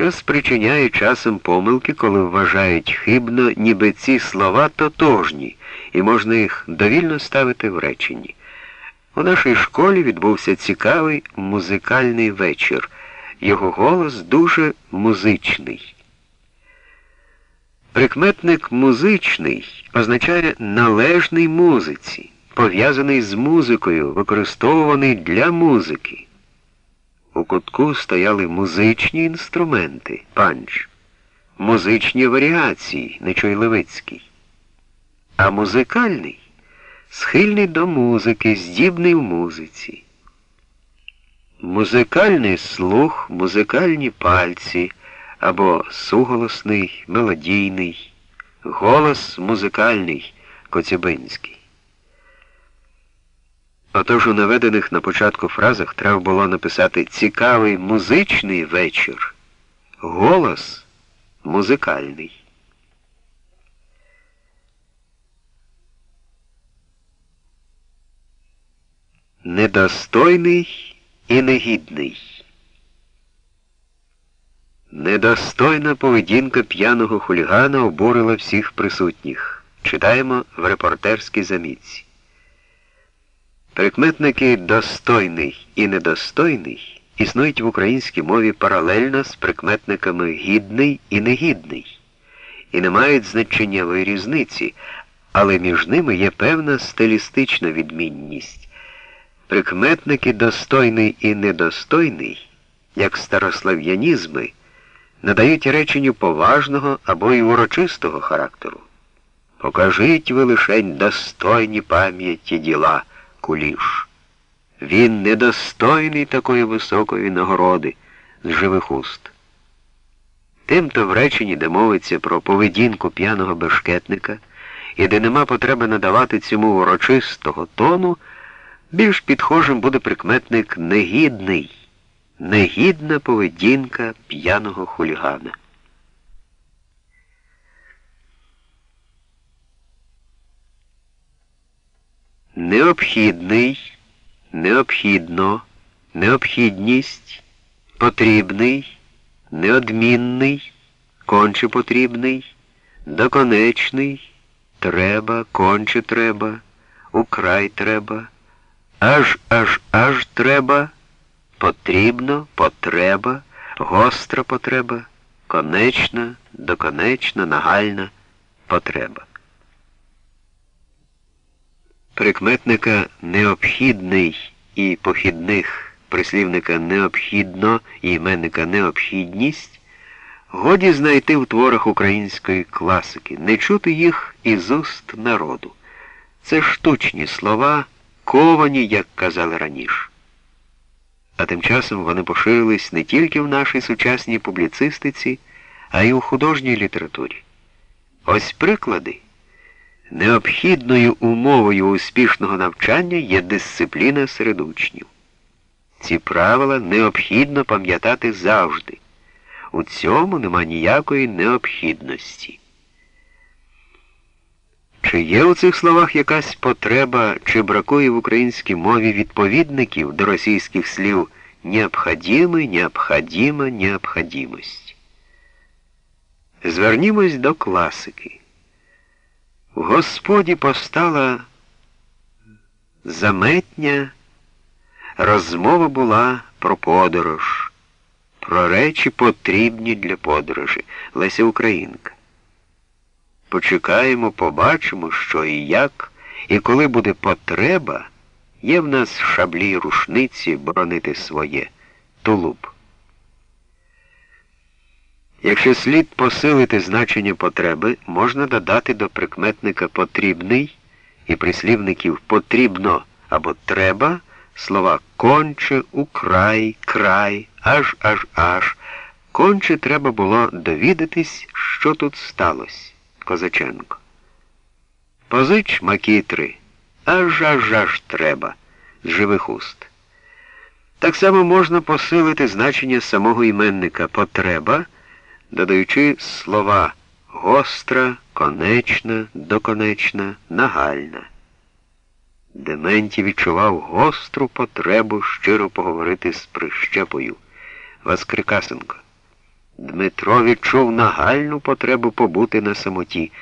що спричиняє часом помилки, коли вважають хибно, ніби ці слова тотожні, і можна їх довільно ставити в реченні. У нашій школі відбувся цікавий музикальний вечір. Його голос дуже музичний. Прикметник музичний означає належний музиці, пов'язаний з музикою, використовуваний для музики. У кутку стояли музичні інструменти, панч, музичні варіації, Нечуй Левицький. А музикальний схильний до музики, здібний в музиці. Музикальний слух, музикальні пальці або суголосний, мелодійний, голос музикальний Коцюбинський. Отож у наведених на початку фразах треба було написати цікавий музичний вечір, голос музикальний. Недостойний і негідний. Недостойна поведінка п'яного хулігана обурила всіх присутніх. Читаємо в репортерській замітці. Прикметники достойний і недостойний існують в українській мові паралельно з прикметниками гідний і негідний, і не мають значеннєвої різниці, але між ними є певна стилістична відмінність. Прикметники достойний і недостойний, як старослав'янізми, надають реченню поважного або й урочистого характеру. Покажіть ви лишень достойні пам'яті діла куліш. Він недостойний такої високої нагороди з живих уст. Тимто в реченні, де мовиться про поведінку п'яного бешкетника і де нема потреби надавати цьому урочистого тону, більш підхожим буде прикметник негідний, негідна поведінка п'яного хулігана. Необхідний, необхідно, необхідність, потрібний, неодмінний, конче потрібний, доконечний, треба, конче треба, украй треба, аж аж аж треба, потрібно, потреба, гостра потреба, конечна, доконечна, нагальна потреба прикметника необхідний і похідних прислівника необхідно і іменника необхідність годі знайти в творах української класики, не чути їх із уст народу. Це штучні слова, ковані, як казали раніше. А тим часом вони поширились не тільки в нашій сучасній публіцистиці, а й у художній літературі. Ось приклади. Необхідною умовою успішного навчання є дисципліна серед учнів. Ці правила необхідно пам'ятати завжди. У цьому нема ніякої необхідності. Чи є у цих словах якась потреба, чи бракує в українській мові відповідників до російських слів необхідимий, необхідима, необхідимость? Звернімось до класики. В Господі постала заметня, розмова була про подорож, про речі потрібні для подорожі Леся Українка. Почекаємо, побачимо, що і як, і коли буде потреба, є в нас шаблі рушниці боронити своє тулуб. Якщо слід посилити значення потреби, можна додати до прикметника потрібний і прислівників потрібно або треба слова конче, украй, край, аж аж аж. Конче треба було довідатись, що тут сталося. Козаченко. Позич макітри, аж аж аж треба з живих уст. Так само можна посилити значення самого іменника потреба додаючи слова гостра, конечна, доконечна, нагальна. Дементій відчував гостру потребу щиро поговорити з прищепою. Васкрикасенко. Дмитро відчув нагальну потребу побути на самоті.